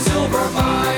silver mine.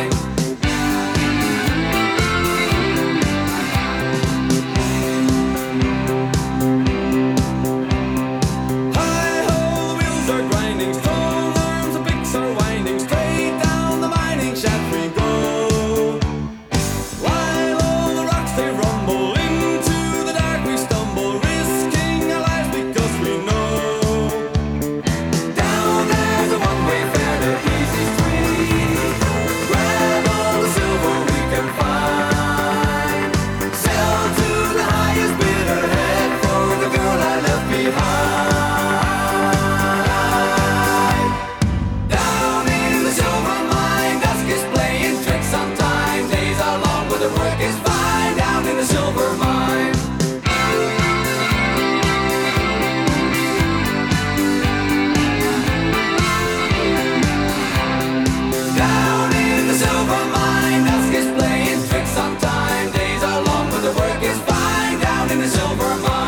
In the silver.